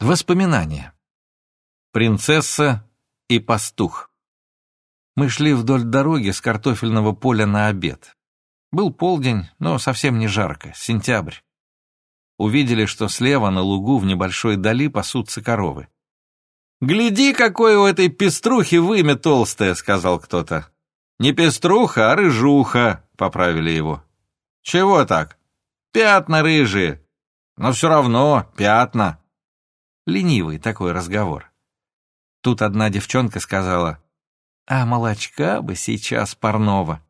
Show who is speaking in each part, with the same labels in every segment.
Speaker 1: Воспоминания. Принцесса и пастух. Мы шли вдоль дороги с картофельного поля на обед. Был полдень, но совсем не жарко, сентябрь. Увидели, что слева на лугу в небольшой дали пасутся коровы. «Гляди, какое у этой пеструхи вымя толстое», — сказал кто-то. «Не пеструха, а рыжуха», — поправили его. «Чего так?» «Пятна рыжие». «Но все равно пятна». Ленивый такой разговор. Тут одна девчонка сказала, «А молочка бы сейчас парного».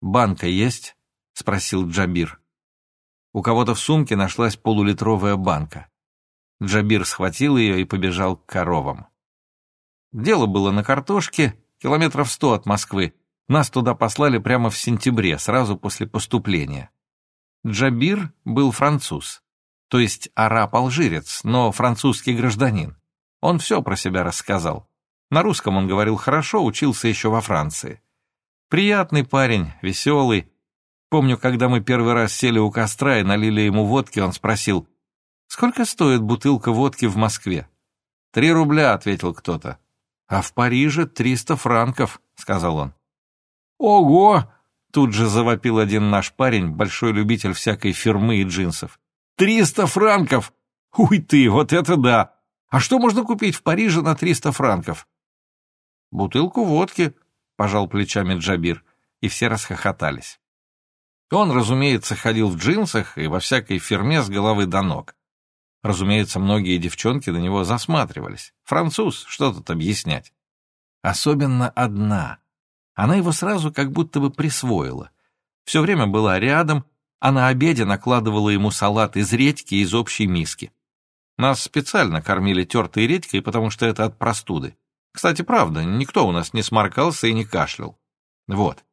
Speaker 1: «Банка есть?» — спросил Джабир. У кого-то в сумке нашлась полулитровая банка. Джабир схватил ее и побежал к коровам. Дело было на картошке, километров сто от Москвы. Нас туда послали прямо в сентябре, сразу после поступления. Джабир был француз, то есть араб-алжирец, но французский гражданин. Он все про себя рассказал. На русском он говорил хорошо, учился еще во Франции. Приятный парень, веселый. Помню, когда мы первый раз сели у костра и налили ему водки, он спросил, «Сколько стоит бутылка водки в Москве?» «Три рубля», — ответил кто-то. «А в Париже триста франков», — сказал он. «Ого!» — тут же завопил один наш парень, большой любитель всякой фирмы и джинсов. «Триста франков! Уй ты, вот это да! А что можно купить в Париже на триста франков?» «Бутылку водки», — пожал плечами Джабир, и все расхохотались. Он, разумеется, ходил в джинсах и во всякой фирме с головы до ног. Разумеется, многие девчонки на него засматривались. Француз, что тут объяснять. Особенно одна. Она его сразу как будто бы присвоила. Все время была рядом, а на обеде накладывала ему салат из редьки из общей миски. Нас специально кормили тертой редькой, потому что это от простуды. Кстати, правда, никто у нас не сморкался и не кашлял. Вот.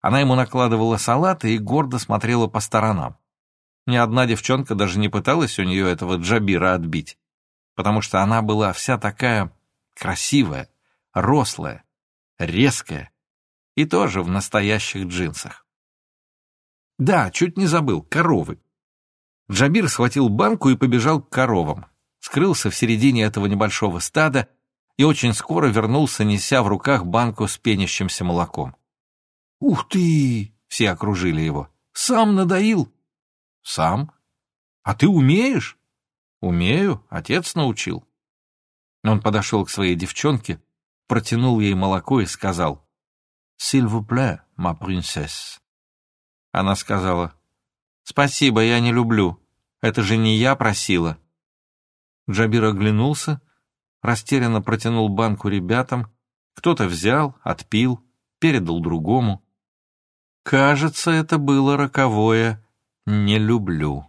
Speaker 1: Она ему накладывала салаты и гордо смотрела по сторонам. Ни одна девчонка даже не пыталась у нее этого джабира отбить, потому что она была вся такая красивая, рослая, резкая и тоже в настоящих джинсах. Да, чуть не забыл, коровы. Джабир схватил банку и побежал к коровам, скрылся в середине этого небольшого стада и очень скоро вернулся, неся в руках банку с пенящимся молоком. «Ух ты!» — все окружили его. «Сам надоил!» Сам? А ты умеешь? Умею, отец научил. Он подошел к своей девчонке, протянул ей молоко и сказал, «S'il vous plaît, ma princesse». Она сказала, «Спасибо, я не люблю. Это же не я просила». Джабир оглянулся, растерянно протянул банку ребятам, кто-то взял, отпил, передал другому. Кажется, это было роковое не люблю.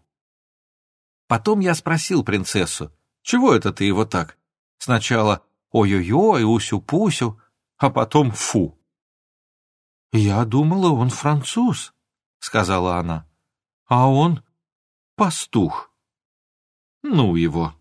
Speaker 1: Потом я спросил принцессу, чего это ты его так? Сначала ой-ой-ой, усю-пусю, а потом фу. «Я думала, он француз», — сказала она, — «а он пастух». «Ну его»,